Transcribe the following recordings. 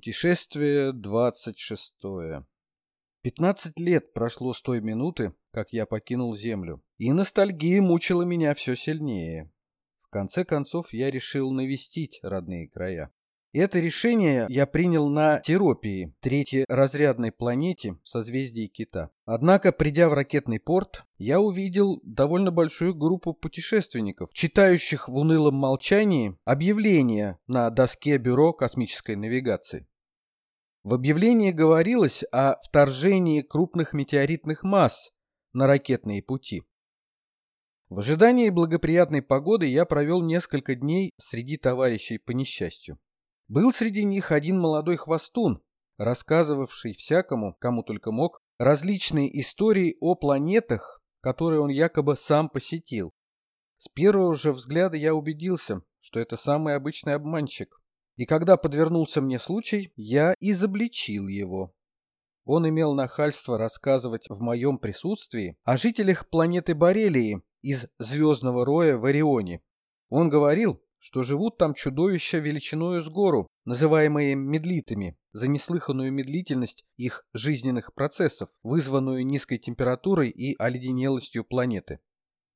Путешествие 26. 15 лет прошло с той минуты, как я покинул Землю, и ностальгия мучила меня все сильнее. В конце концов я решил навестить родные края. Это решение я принял на Теропии, третьей разрядной планете созвездии Кита. Однако, придя в ракетный порт, я увидел довольно большую группу путешественников, читающих в унылом молчании объявления на доске Бюро космической навигации. В объявлении говорилось о вторжении крупных метеоритных масс на ракетные пути. В ожидании благоприятной погоды я провел несколько дней среди товарищей по несчастью. Был среди них один молодой хвостун, рассказывавший всякому, кому только мог, различные истории о планетах, которые он якобы сам посетил. С первого же взгляда я убедился, что это самый обычный обманщик. И когда подвернулся мне случай, я изобличил его. Он имел нахальство рассказывать в моем присутствии о жителях планеты Борелии из звездного роя в Орионе. Он говорил, что живут там чудовища величиною с гору, называемые медлитами, за неслыханную медлительность их жизненных процессов, вызванную низкой температурой и оледенелостью планеты.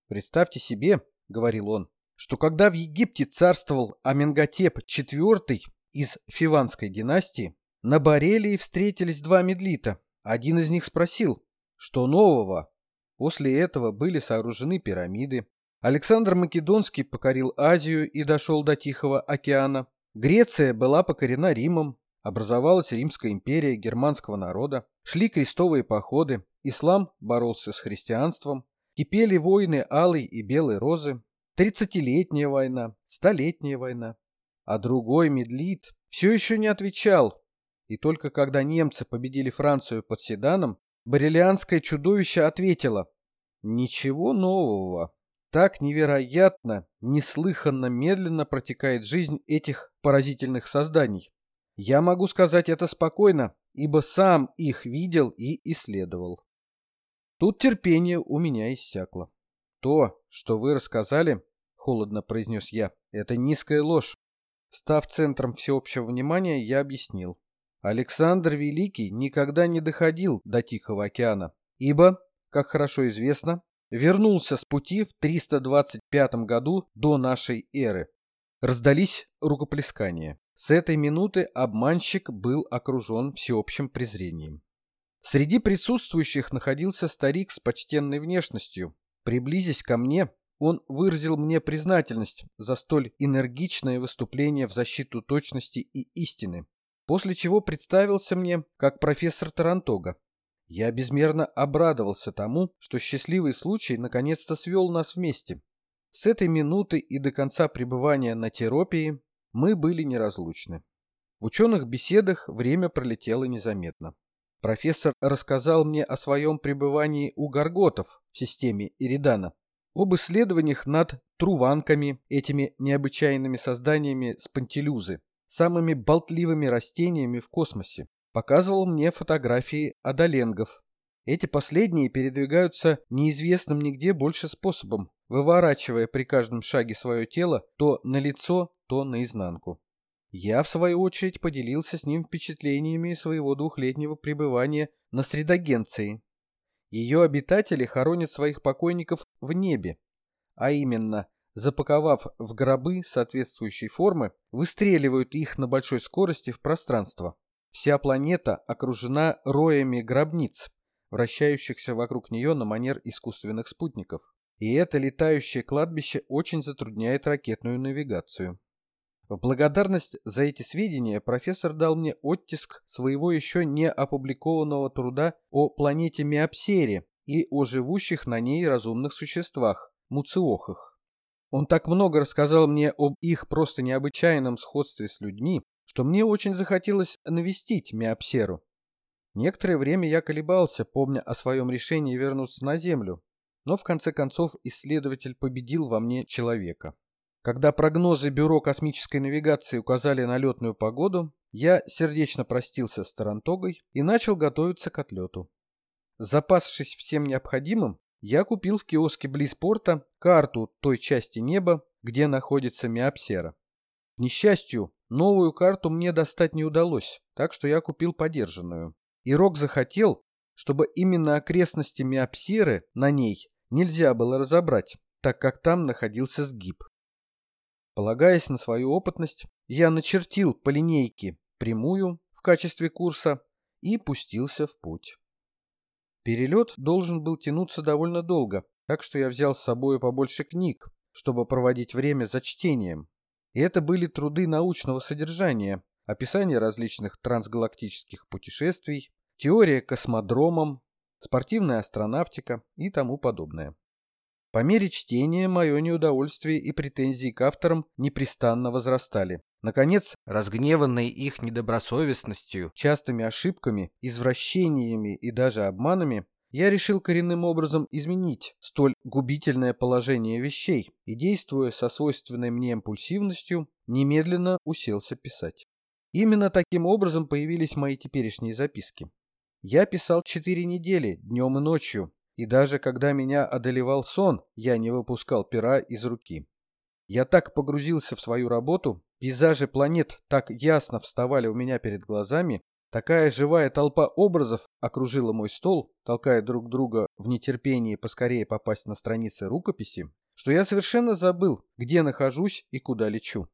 «Представьте себе, — говорил он, — что когда в Египте царствовал Аменготеп IV из Фиванской династии, на Борелии встретились два медлита. Один из них спросил, что нового. После этого были сооружены пирамиды, Александр Македонский покорил Азию и дошел до Тихого океана. Греция была покорена Римом, образовалась Римская империя германского народа, шли крестовые походы, ислам боролся с христианством, кипели войны алой и белой розы, тридцатилетняя война, столетняя война. А другой медлит все еще не отвечал, и только когда немцы победили Францию под Седаном, барелианское чудовище ответило «Ничего нового». Так невероятно, неслыханно медленно протекает жизнь этих поразительных созданий. Я могу сказать это спокойно, ибо сам их видел и исследовал. Тут терпение у меня иссякло. То, что вы рассказали, холодно произнес я, это низкая ложь. Став центром всеобщего внимания, я объяснил. Александр Великий никогда не доходил до Тихого океана, ибо, как хорошо известно, вернулся с пути в 325 году до нашей эры. Раздались рукоплескания. С этой минуты обманщик был окружен всеобщим презрением. Среди присутствующих находился старик с почтенной внешностью. Приблизясь ко мне, он выразил мне признательность за столь энергичное выступление в защиту точности и истины, после чего представился мне как профессор Тарантога, я безмерно обрадовался тому, что счастливый случай наконец-то свел нас вместе. С этой минуты и до конца пребывания на Теропии мы были неразлучны. В ученых беседах время пролетело незаметно. Профессор рассказал мне о своем пребывании у горготов в системе Иридана, об исследованиях над труванками, этими необычайными созданиями с пантелюзы, самыми болтливыми растениями в космосе, показывал мне фотографии адоленгов. Эти последние передвигаются неизвестным нигде больше способом, выворачивая при каждом шаге свое тело то на лицо, то наизнанку. Я, в свою очередь, поделился с ним впечатлениями своего двухлетнего пребывания на Средогенции. Ее обитатели хоронят своих покойников в небе, а именно, запаковав в гробы соответствующей формы, выстреливают их на большой скорости в пространство. Вся планета окружена роями гробниц, вращающихся вокруг нее на манер искусственных спутников. И это летающее кладбище очень затрудняет ракетную навигацию. В благодарность за эти сведения профессор дал мне оттиск своего еще не опубликованного труда о планете Миопсере и о живущих на ней разумных существах, муциохах. Он так много рассказал мне об их просто необычайном сходстве с людьми, что мне очень захотелось навестить Миопсеру. Некоторое время я колебался, помня о своем решении вернуться на Землю, но в конце концов исследователь победил во мне человека. Когда прогнозы Бюро космической навигации указали на летную погоду, я сердечно простился с Тарантогой и начал готовиться к отлету. Запасшись всем необходимым, я купил в киоске близ порта карту той части неба, где находится Миопсера. К несчастью, Новую карту мне достать не удалось, так что я купил подержанную. И Рок захотел, чтобы именно окрестности Миопсиры на ней нельзя было разобрать, так как там находился сгиб. Полагаясь на свою опытность, я начертил по линейке прямую в качестве курса и пустился в путь. Перелет должен был тянуться довольно долго, так что я взял с собой побольше книг, чтобы проводить время за чтением. И это были труды научного содержания, описание различных трансгалактических путешествий, теория космодромом, спортивная астронавтика и тому подобное. По мере чтения мое неудовольствие и претензии к авторам непрестанно возрастали. Наконец, разгневанный их недобросовестностью, частыми ошибками, извращениями и даже обманами, я решил коренным образом изменить столь губительное положение вещей и, действуя со свойственной мне импульсивностью, немедленно уселся писать. Именно таким образом появились мои теперешние записки. Я писал четыре недели, днем и ночью, и даже когда меня одолевал сон, я не выпускал пера из руки. Я так погрузился в свою работу, пейзажи планет так ясно вставали у меня перед глазами, Такая живая толпа образов окружила мой стол, толкая друг друга в нетерпении поскорее попасть на страницы рукописи, что я совершенно забыл, где нахожусь и куда лечу.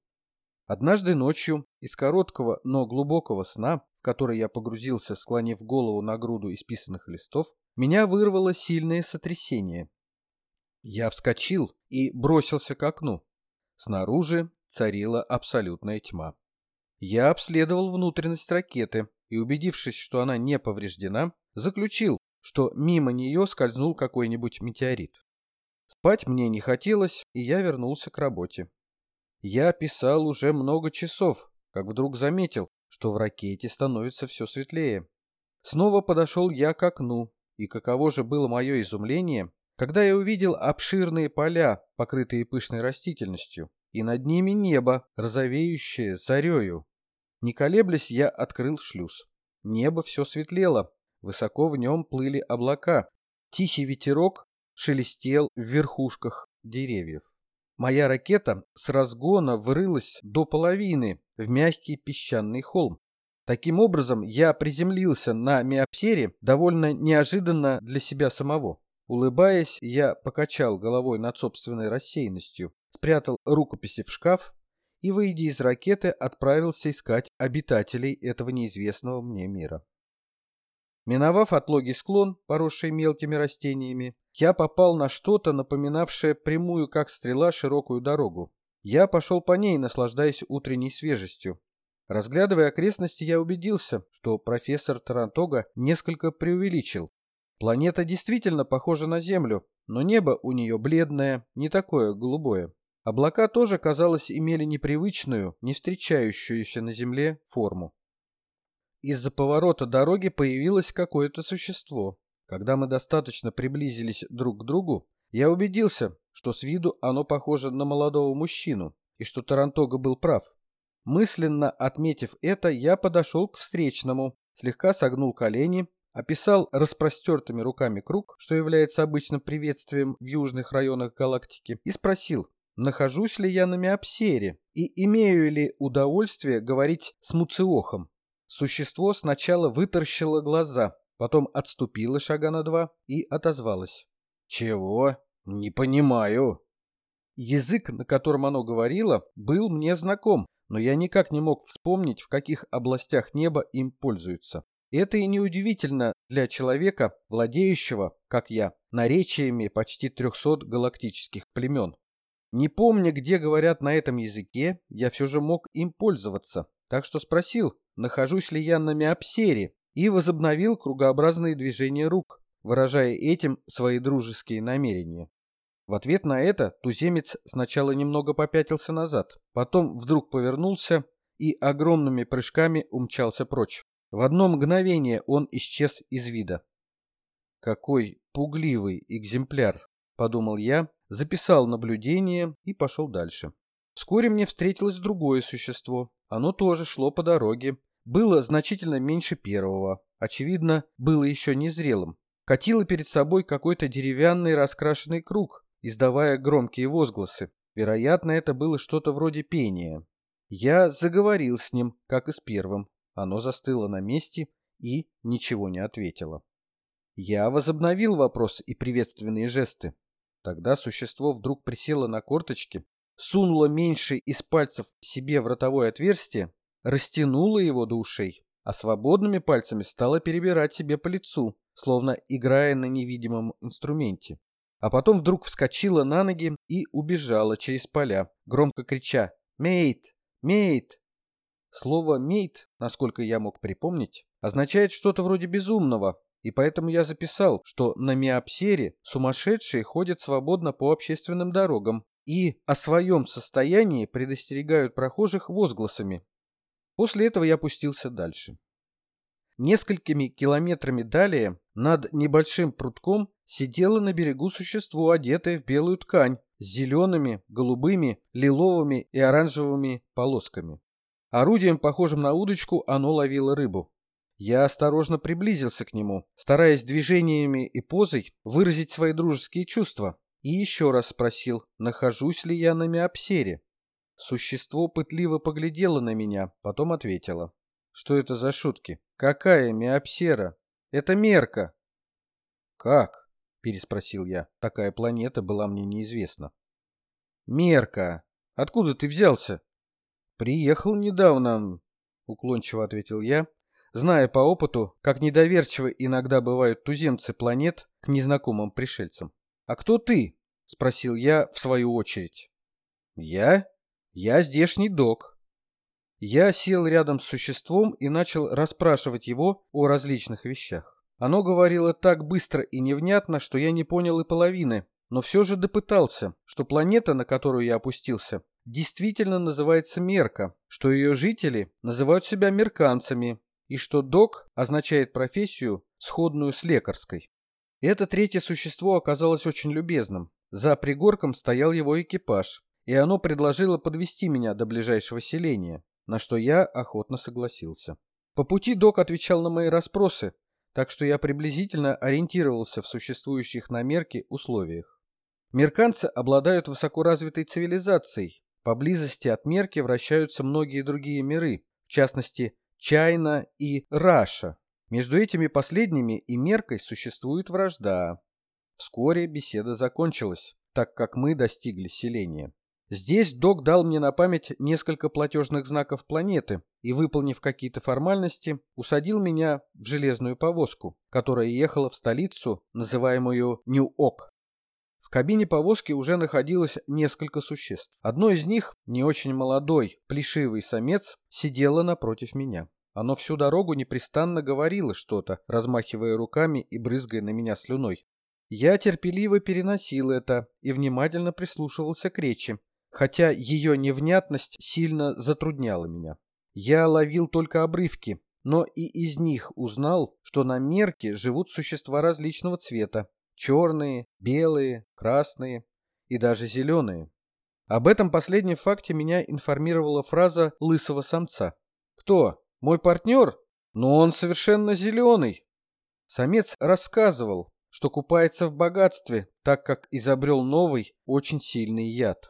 Однажды ночью из короткого, но глубокого сна, в который я погрузился, склонив голову на груду исписанных листов, меня вырвало сильное сотрясение. Я вскочил и бросился к окну. Снаружи царила абсолютная тьма. Я обследовал внутренность ракеты, и, убедившись, что она не повреждена, заключил, что мимо нее скользнул какой-нибудь метеорит. Спать мне не хотелось, и я вернулся к работе. Я писал уже много часов, как вдруг заметил, что в ракете становится все светлее. Снова подошел я к окну, и каково же было мое изумление, когда я увидел обширные поля, покрытые пышной растительностью, и над ними небо, розовеющее зарею. Не колеблясь, я открыл шлюз. Небо все светлело, высоко в нем плыли облака. Тихий ветерок шелестел в верхушках деревьев. Моя ракета с разгона врылась до половины в мягкий песчаный холм. Таким образом, я приземлился на Миопсере довольно неожиданно для себя самого. Улыбаясь, я покачал головой над собственной рассеянностью, спрятал рукописи в шкаф и, выйдя из ракеты, отправился искать обитателей этого неизвестного мне мира. Миновав отлогий склон, поросший мелкими растениями, я попал на что-то, напоминавшее прямую, как стрела, широкую дорогу. Я пошел по ней, наслаждаясь утренней свежестью. Разглядывая окрестности, я убедился, что профессор Тарантога несколько преувеличил. Планета действительно похожа на Землю, но небо у нее бледное, не такое голубое. Облака тоже, казалось, имели непривычную, не встречающуюся на земле форму. Из-за поворота дороги появилось какое-то существо. Когда мы достаточно приблизились друг к другу, я убедился, что с виду оно похоже на молодого мужчину, и что Тарантога был прав. Мысленно отметив это, я подошел к встречному, слегка согнул колени, описал распростертыми руками круг, что является обычным приветствием в южных районах галактики, и спросил, нахожусь ли я на Миопсере и имею ли удовольствие говорить с Муциохом. Существо сначала выторщило глаза, потом отступило шага на два и отозвалось. «Чего? Не понимаю». Язык, на котором оно говорило, был мне знаком, но я никак не мог вспомнить, в каких областях неба им пользуются. Это и неудивительно для человека, владеющего, как я, наречиями почти трехсот галактических племен. Не помня, где говорят на этом языке, я все же мог им пользоваться, так что спросил, нахожусь ли я на Миопсере, и возобновил кругообразные движения рук, выражая этим свои дружеские намерения. В ответ на это туземец сначала немного попятился назад, потом вдруг повернулся и огромными прыжками умчался прочь. В одно мгновение он исчез из вида. «Какой пугливый экземпляр!» — подумал я, записал наблюдение и пошел дальше. Вскоре мне встретилось другое существо. Оно тоже шло по дороге. Было значительно меньше первого. Очевидно, было еще незрелым. Катило перед собой какой-то деревянный раскрашенный круг, издавая громкие возгласы. Вероятно, это было что-то вроде пения. Я заговорил с ним, как и с первым. Оно застыло на месте и ничего не ответило. Я возобновил вопрос и приветственные жесты. Тогда существо вдруг присело на корточки, сунуло меньше из пальцев себе в ротовое отверстие, растянуло его до ушей, а свободными пальцами стало перебирать себе по лицу, словно играя на невидимом инструменте. А потом вдруг вскочила на ноги и убежала через поля, громко крича «Мейт! Мейт!». Слово «мейт», насколько я мог припомнить, означает что-то вроде безумного, и поэтому я записал, что на Миопсере сумасшедшие ходят свободно по общественным дорогам и о своем состоянии предостерегают прохожих возгласами. После этого я пустился дальше. Несколькими километрами далее, над небольшим прутком, сидело на берегу существо, одетое в белую ткань, с зелеными, голубыми, лиловыми и оранжевыми полосками. Орудием, похожим на удочку, оно ловило рыбу. Я осторожно приблизился к нему, стараясь движениями и позой выразить свои дружеские чувства, и еще раз спросил, нахожусь ли я на Миопсере. Существо пытливо поглядело на меня, потом ответило. Что это за шутки? Какая Миопсера? Это мерка. Как? Переспросил я. Такая планета была мне неизвестна. Мерка. Откуда ты взялся? Приехал недавно, уклончиво ответил я, зная по опыту, как недоверчивы иногда бывают туземцы планет к незнакомым пришельцам. «А кто ты?» — спросил я в свою очередь. «Я? Я здешний док». Я сел рядом с существом и начал расспрашивать его о различных вещах. Оно говорило так быстро и невнятно, что я не понял и половины, но все же допытался, что планета, на которую я опустился, действительно называется Мерка, что ее жители называют себя мерканцами, и что док означает профессию, сходную с лекарской. Это третье существо оказалось очень любезным. За пригорком стоял его экипаж, и оно предложило подвести меня до ближайшего селения, на что я охотно согласился. По пути док отвечал на мои расспросы, так что я приблизительно ориентировался в существующих на Мерке условиях. Мерканцы обладают высокоразвитой цивилизацией. Поблизости от Мерки вращаются многие другие миры, в частности Чайна и Раша. Между этими последними и Меркой существует вражда. Вскоре беседа закончилась, так как мы достигли селения. Здесь док дал мне на память несколько платежных знаков планеты и, выполнив какие-то формальности, усадил меня в железную повозку, которая ехала в столицу, называемую Нью-Ок. В кабине повозки уже находилось несколько существ. Одно из них, не очень молодой, плешивый самец, сидело напротив меня. Оно всю дорогу непрестанно говорило что-то, размахивая руками и брызгая на меня слюной. Я терпеливо переносил это и внимательно прислушивался к речи, хотя ее невнятность сильно затрудняла меня. Я ловил только обрывки, но и из них узнал, что на мерке живут существа различного цвета, черные, белые, красные и даже зеленые. Об этом последнем факте меня информировала фраза лысого самца. «Кто? Мой партнер? Но он совершенно зеленый!» Самец рассказывал, что купается в богатстве, так как изобрел новый, очень сильный яд.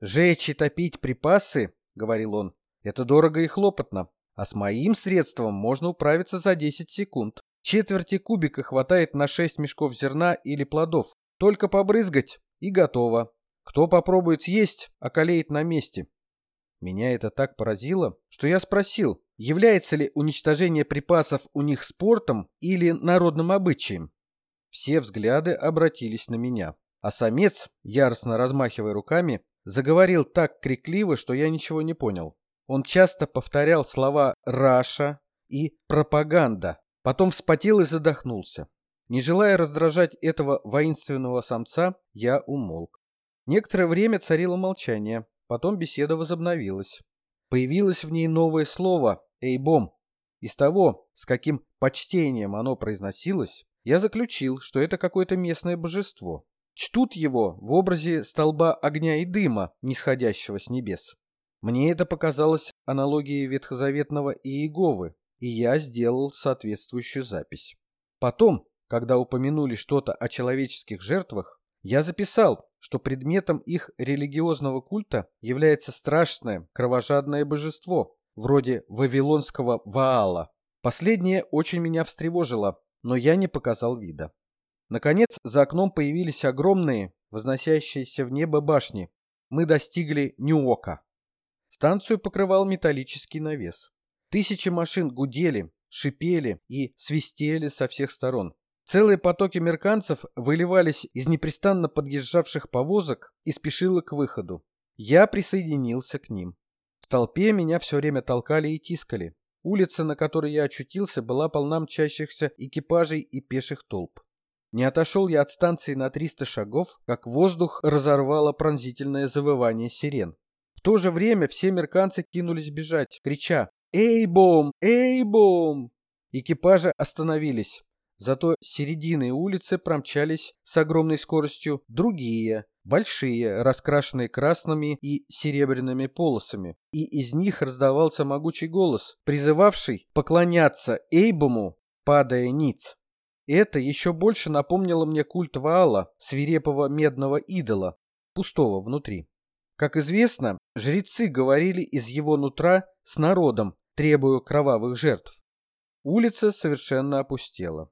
«Жечь и топить припасы, — говорил он, — это дорого и хлопотно, а с моим средством можно управиться за 10 секунд. Четверти кубика хватает на 6 мешков зерна или плодов. Только побрызгать и готово. Кто попробует съесть, околеет на месте. Меня это так поразило, что я спросил, является ли уничтожение припасов у них спортом или народным обычаем. Все взгляды обратились на меня, а самец, яростно размахивая руками, заговорил так крикливо, что я ничего не понял. Он часто повторял слова «Раша» и «пропаганда», Потом вспотел и задохнулся. Не желая раздражать этого воинственного самца, я умолк. Некоторое время царило молчание, потом беседа возобновилась. Появилось в ней новое слово «эйбом». Из того, с каким почтением оно произносилось, я заключил, что это какое-то местное божество. Чтут его в образе столба огня и дыма, нисходящего с небес. Мне это показалось аналогией ветхозаветного Иеговы, и я сделал соответствующую запись. Потом, когда упомянули что-то о человеческих жертвах, Я записал, что предметом их религиозного культа является страшное кровожадное божество, вроде вавилонского Ваала. Последнее очень меня встревожило, но я не показал вида. Наконец, за окном появились огромные, возносящиеся в небо башни. Мы достигли Ньюока. Станцию покрывал металлический навес. Тысячи машин гудели, шипели и свистели со всех сторон. Целые потоки мерканцев выливались из непрестанно подъезжавших повозок и спешило к выходу. Я присоединился к ним. В толпе меня все время толкали и тискали. Улица, на которой я очутился, была полна мчащихся экипажей и пеших толп. Не отошел я от станции на 300 шагов, как воздух разорвало пронзительное завывание сирен. В то же время все мерканцы кинулись бежать, крича «Эй-бом! Эй-бом!». Экипажи остановились. Зато с середины улицы промчались с огромной скоростью другие, большие, раскрашенные красными и серебряными полосами. И из них раздавался могучий голос, призывавший поклоняться Эйбому, падая ниц. Это еще больше напомнило мне культ Ваала, свирепого медного идола, пустого внутри. Как известно, жрецы говорили из его нутра с народом, требуя кровавых жертв. Улица совершенно опустела.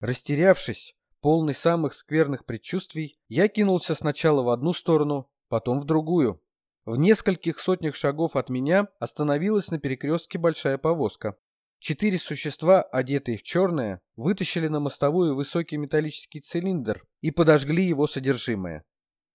Растерявшись, полный самых скверных предчувствий, я кинулся сначала в одну сторону, потом в другую. В нескольких сотнях шагов от меня остановилась на перекрестке большая повозка. Четыре существа, одетые в черное, вытащили на мостовую высокий металлический цилиндр и подожгли его содержимое.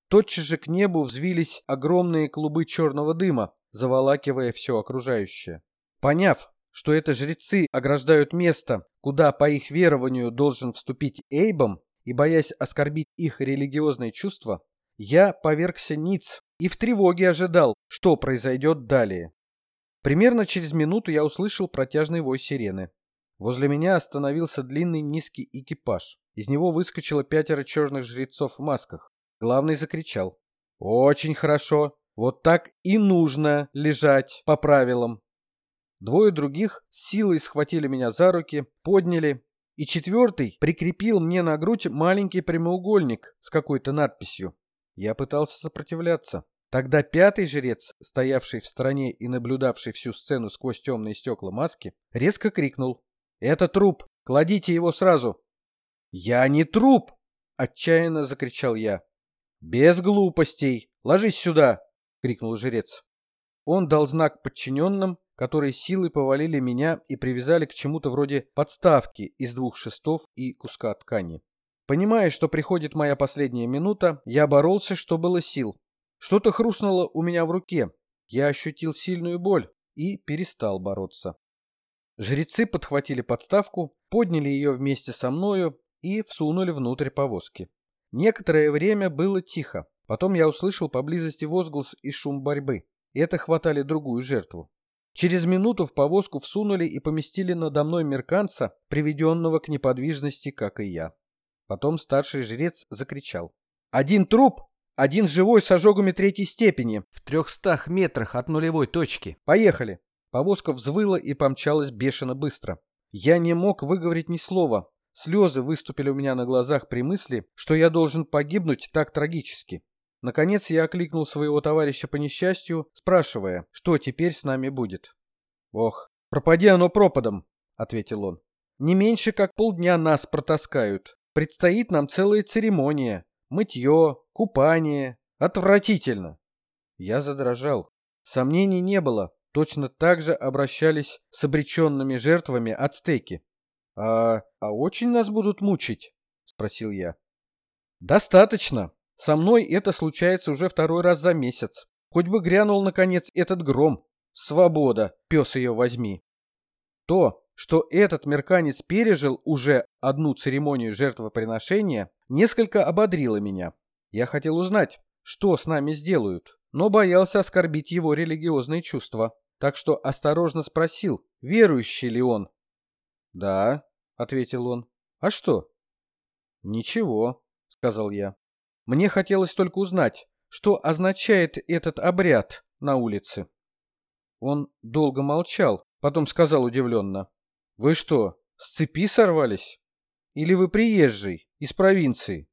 Тотчас же к небу взвились огромные клубы черного дыма, заволакивая все окружающее. Поняв, что это жрецы ограждают место, куда, по их верованию, должен вступить Эйбом, и боясь оскорбить их религиозные чувства, я повергся ниц и в тревоге ожидал, что произойдет далее. Примерно через минуту я услышал протяжный вой сирены. Возле меня остановился длинный низкий экипаж. Из него выскочило пятеро черных жрецов в масках. Главный закричал. «Очень хорошо. Вот так и нужно лежать по правилам. Двое других силой схватили меня за руки, подняли, и четвертый прикрепил мне на грудь маленький прямоугольник с какой-то надписью. Я пытался сопротивляться. Тогда пятый жрец, стоявший в стороне и наблюдавший всю сцену сквозь темные стекла маски, резко крикнул. «Это труп! Кладите его сразу!» «Я не труп!» — отчаянно закричал я. «Без глупостей! Ложись сюда!» — крикнул жрец. Он дал знак подчиненным, которые силой повалили меня и привязали к чему-то вроде подставки из двух шестов и куска ткани. Понимая, что приходит моя последняя минута, я боролся, что было сил. Что-то хрустнуло у меня в руке. Я ощутил сильную боль и перестал бороться. Жрецы подхватили подставку, подняли ее вместе со мною и всунули внутрь повозки. Некоторое время было тихо. Потом я услышал поблизости возглас и шум борьбы. Это хватали другую жертву. Через минуту в повозку всунули и поместили надо мной мерканца, приведенного к неподвижности, как и я. Потом старший жрец закричал. «Один труп! Один живой с ожогами третьей степени, в трехстах метрах от нулевой точки. Поехали!» Повозка взвыла и помчалась бешено быстро. Я не мог выговорить ни слова. Слезы выступили у меня на глазах при мысли, что я должен погибнуть так трагически. Наконец я окликнул своего товарища по несчастью, спрашивая, что теперь с нами будет. «Ох, пропади оно пропадом», — ответил он. «Не меньше как полдня нас протаскают. Предстоит нам целая церемония. Мытье, купание. Отвратительно!» Я задрожал. Сомнений не было. Точно так же обращались с обреченными жертвами ацтеки. «А, а очень нас будут мучить?» — спросил я. «Достаточно», со мной это случается уже второй раз за месяц. Хоть бы грянул, наконец, этот гром. Свобода, пес ее возьми. То, что этот мерканец пережил уже одну церемонию жертвоприношения, несколько ободрило меня. Я хотел узнать, что с нами сделают, но боялся оскорбить его религиозные чувства, так что осторожно спросил, верующий ли он. «Да», — ответил он. «А что?» «Ничего», — сказал я. Мне хотелось только узнать, что означает этот обряд на улице. Он долго молчал, потом сказал удивленно. «Вы что, с цепи сорвались? Или вы приезжий, из провинции?»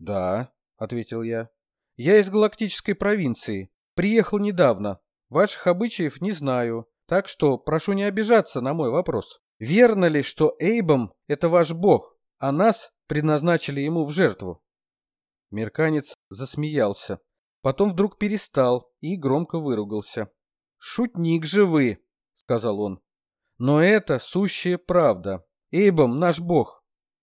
Да, ответил я. Я из галактической провинции. Приехал недавно. Ваших обычаев не знаю, так что прошу не обижаться на мой вопрос. Верно ли, что Эйбом — это ваш бог, а нас предназначили ему в жертву? Мерканец засмеялся. Потом вдруг перестал и громко выругался. «Шутник же вы!» — сказал он. «Но это сущая правда. Эйбом наш бог,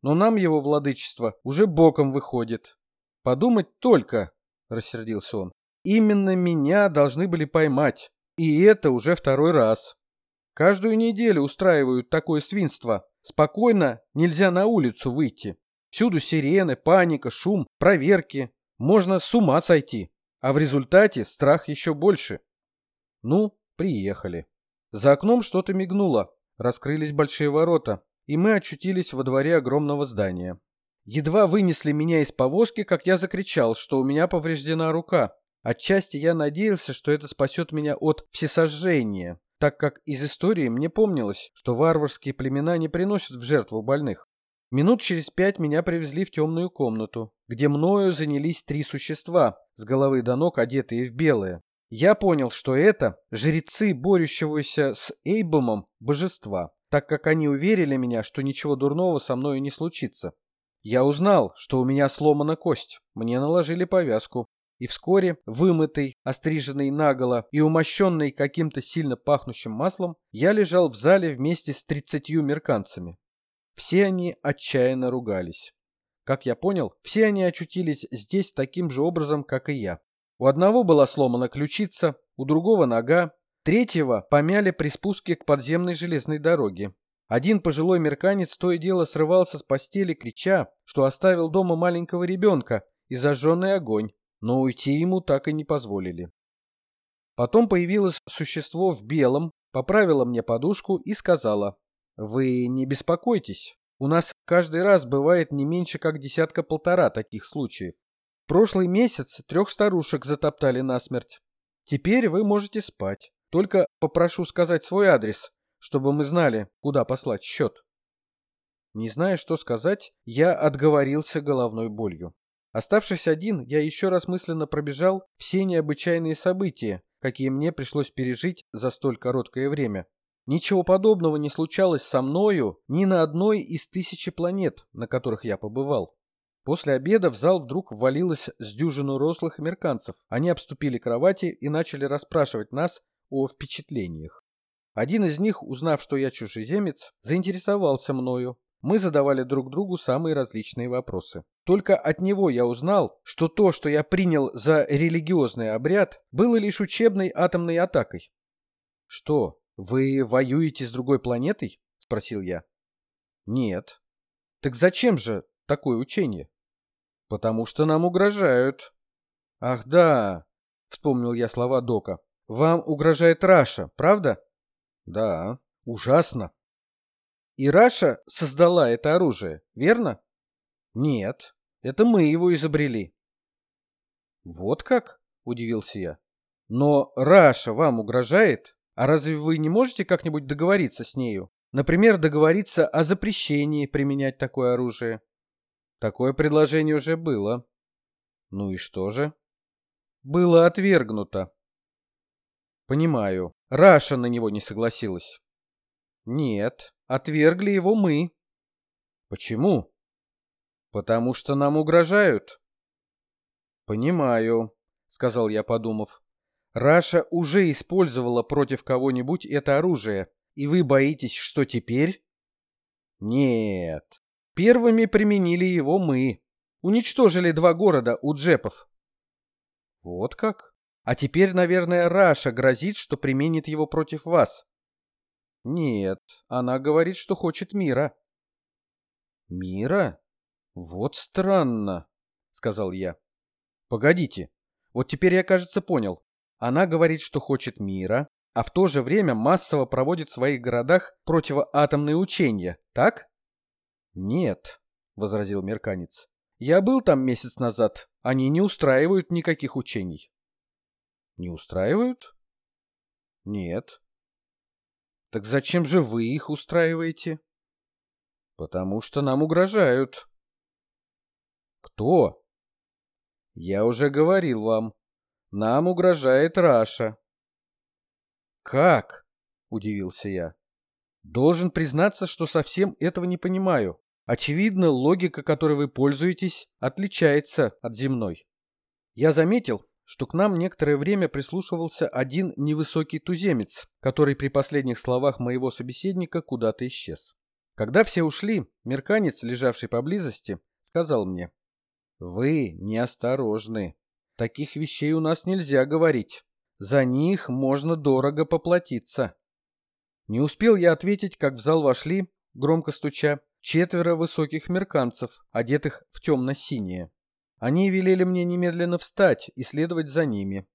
но нам его владычество уже боком выходит. Подумать только!» — рассердился он. «Именно меня должны были поймать, и это уже второй раз. Каждую неделю устраивают такое свинство. Спокойно нельзя на улицу выйти. Всюду сирены, паника, шум, проверки. Можно с ума сойти. А в результате страх еще больше. Ну, приехали. За окном что-то мигнуло. Раскрылись большие ворота, и мы очутились во дворе огромного здания. Едва вынесли меня из повозки, как я закричал, что у меня повреждена рука. Отчасти я надеялся, что это спасет меня от всесожжения, так как из истории мне помнилось, что варварские племена не приносят в жертву больных. Минут через пять меня привезли в темную комнату, где мною занялись три существа, с головы до ног одетые в белое. Я понял, что это жрецы, борющегося с Эйбомом божества, так как они уверили меня, что ничего дурного со мною не случится. Я узнал, что у меня сломана кость. Мне наложили повязку. И вскоре, вымытый, остриженный наголо и умощенный каким-то сильно пахнущим маслом, я лежал в зале вместе с тридцатью мерканцами. Все они отчаянно ругались. Как я понял, все они очутились здесь таким же образом, как и я. У одного была сломана ключица, у другого нога, третьего помяли при спуске к подземной железной дороге. Один пожилой мерканец то и дело срывался с постели, крича, что оставил дома маленького ребенка и зажженный огонь, но уйти ему так и не позволили. Потом появилось существо в белом, поправило мне подушку и сказала, вы не беспокойтесь. У нас каждый раз бывает не меньше как десятка-полтора таких случаев. Прошлый месяц трех старушек затоптали насмерть. Теперь вы можете спать. Только попрошу сказать свой адрес, чтобы мы знали, куда послать счет. Не зная, что сказать, я отговорился головной болью. Оставшись один, я еще раз мысленно пробежал все необычайные события, какие мне пришлось пережить за столь короткое время. Ничего подобного не случалось со мною ни на одной из тысячи планет, на которых я побывал. После обеда в зал вдруг ввалилось с дюжину рослых американцев. Они обступили кровати и начали расспрашивать нас о впечатлениях. Один из них, узнав, что я чужеземец, заинтересовался мною. Мы задавали друг другу самые различные вопросы. Только от него я узнал, что то, что я принял за религиозный обряд, было лишь учебной атомной атакой. Что, «Вы воюете с другой планетой?» — спросил я. «Нет». «Так зачем же такое учение?» «Потому что нам угрожают». «Ах да», — вспомнил я слова Дока. «Вам угрожает Раша, правда?» «Да, ужасно». «И Раша создала это оружие, верно?» «Нет, это мы его изобрели». «Вот как?» — удивился я. «Но Раша вам угрожает?» А разве вы не можете как-нибудь договориться с нею? Например, договориться о запрещении применять такое оружие? Такое предложение уже было. Ну и что же? Было отвергнуто. Понимаю. Раша на него не согласилась. Нет, отвергли его мы. Почему? Потому что нам угрожают. Понимаю, сказал я, подумав. Раша уже использовала против кого-нибудь это оружие, и вы боитесь, что теперь? Нет. Первыми применили его мы. Уничтожили два города у джепов. Вот как? А теперь, наверное, Раша грозит, что применит его против вас. Нет, она говорит, что хочет мира. Мира? Вот странно, сказал я. Погодите. Вот теперь я, кажется, понял. Она говорит, что хочет мира, а в то же время массово проводит в своих городах противоатомные учения, так? Нет, возразил мерканец. Я был там месяц назад. Они не устраивают никаких учений. Не устраивают? Нет. Так зачем же вы их устраиваете? Потому что нам угрожают. Кто? Я уже говорил вам. Нам угрожает Раша. Как? Удивился я. Должен признаться, что совсем этого не понимаю. Очевидно, логика, которой вы пользуетесь, отличается от земной. Я заметил, что к нам некоторое время прислушивался один невысокий туземец, который при последних словах моего собеседника куда-то исчез. Когда все ушли, мерканец, лежавший поблизости, сказал мне, «Вы неосторожны. Таких вещей у нас нельзя говорить. За них можно дорого поплатиться». Не успел я ответить, как в зал вошли, громко стуча, четверо высоких мерканцев, одетых в темно-синее. Они велели мне немедленно встать и следовать за ними.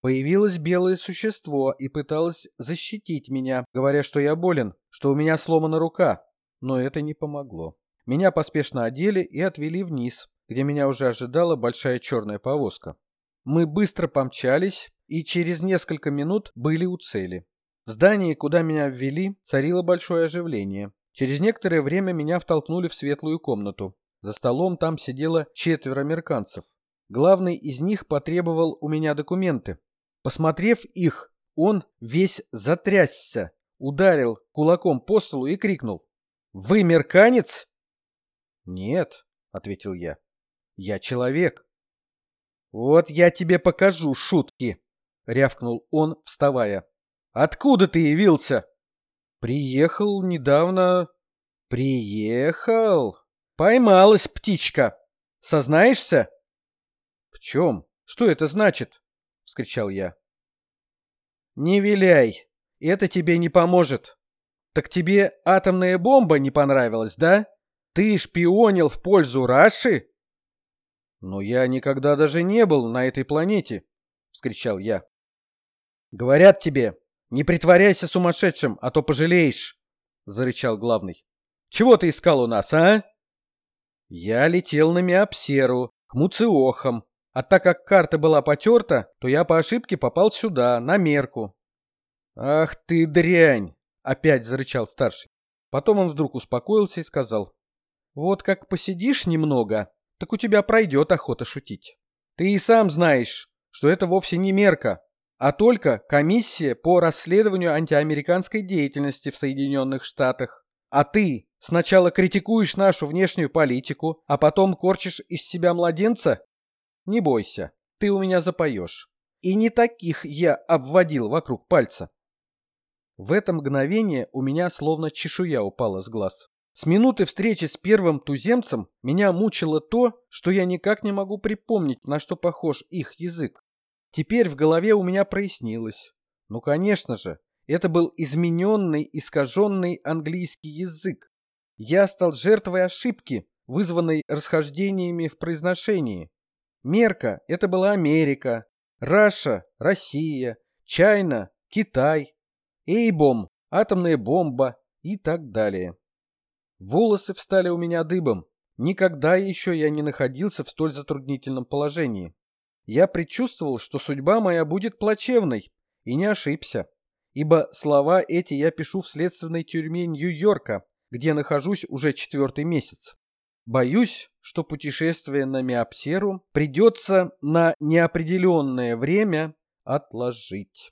Появилось белое существо и пыталось защитить меня, говоря, что я болен, что у меня сломана рука. Но это не помогло. Меня поспешно одели и отвели вниз, где меня уже ожидала большая черная повозка. Мы быстро помчались и через несколько минут были у цели. В здании, куда меня ввели, царило большое оживление. Через некоторое время меня втолкнули в светлую комнату. За столом там сидело четверо американцев. Главный из них потребовал у меня документы. Посмотрев их, он весь затрясся, ударил кулаком по столу и крикнул. «Вы американец?» «Нет», — ответил я. «Я человек». «Вот я тебе покажу шутки», — рявкнул он, вставая. «Откуда ты явился?» Приехал недавно... Приехал? Поймалась птичка. Сознаешься? В чем? Что это значит? Вскричал я. Не виляй. Это тебе не поможет. Так тебе атомная бомба не понравилась, да? Ты шпионил в пользу Раши? Но я никогда даже не был на этой планете, вскричал я. Говорят тебе, «Не притворяйся сумасшедшим, а то пожалеешь!» — зарычал главный. «Чего ты искал у нас, а?» «Я летел на Миапсеру, к Муциохам, а так как карта была потерта, то я по ошибке попал сюда, на мерку». «Ах ты дрянь!» — опять зарычал старший. Потом он вдруг успокоился и сказал. «Вот как посидишь немного, так у тебя пройдет охота шутить. Ты и сам знаешь, что это вовсе не мерка, а только комиссия по расследованию антиамериканской деятельности в Соединенных Штатах. А ты сначала критикуешь нашу внешнюю политику, а потом корчишь из себя младенца? Не бойся, ты у меня запоешь. И не таких я обводил вокруг пальца. В это мгновение у меня словно чешуя упала с глаз. С минуты встречи с первым туземцем меня мучило то, что я никак не могу припомнить, на что похож их язык. Теперь в голове у меня прояснилось. Ну, конечно же, это был измененный, искаженный английский язык. Я стал жертвой ошибки, вызванной расхождениями в произношении. Мерка — это была Америка, Раша — Россия, Чайна — Китай, Эйбом — атомная бомба и так далее. Волосы встали у меня дыбом. Никогда еще я не находился в столь затруднительном положении. Я предчувствовал, что судьба моя будет плачевной, и не ошибся, ибо слова эти я пишу в следственной тюрьме Нью-Йорка, где нахожусь уже четвертый месяц. Боюсь, что путешествие на Миапсеру придется на неопределенное время отложить.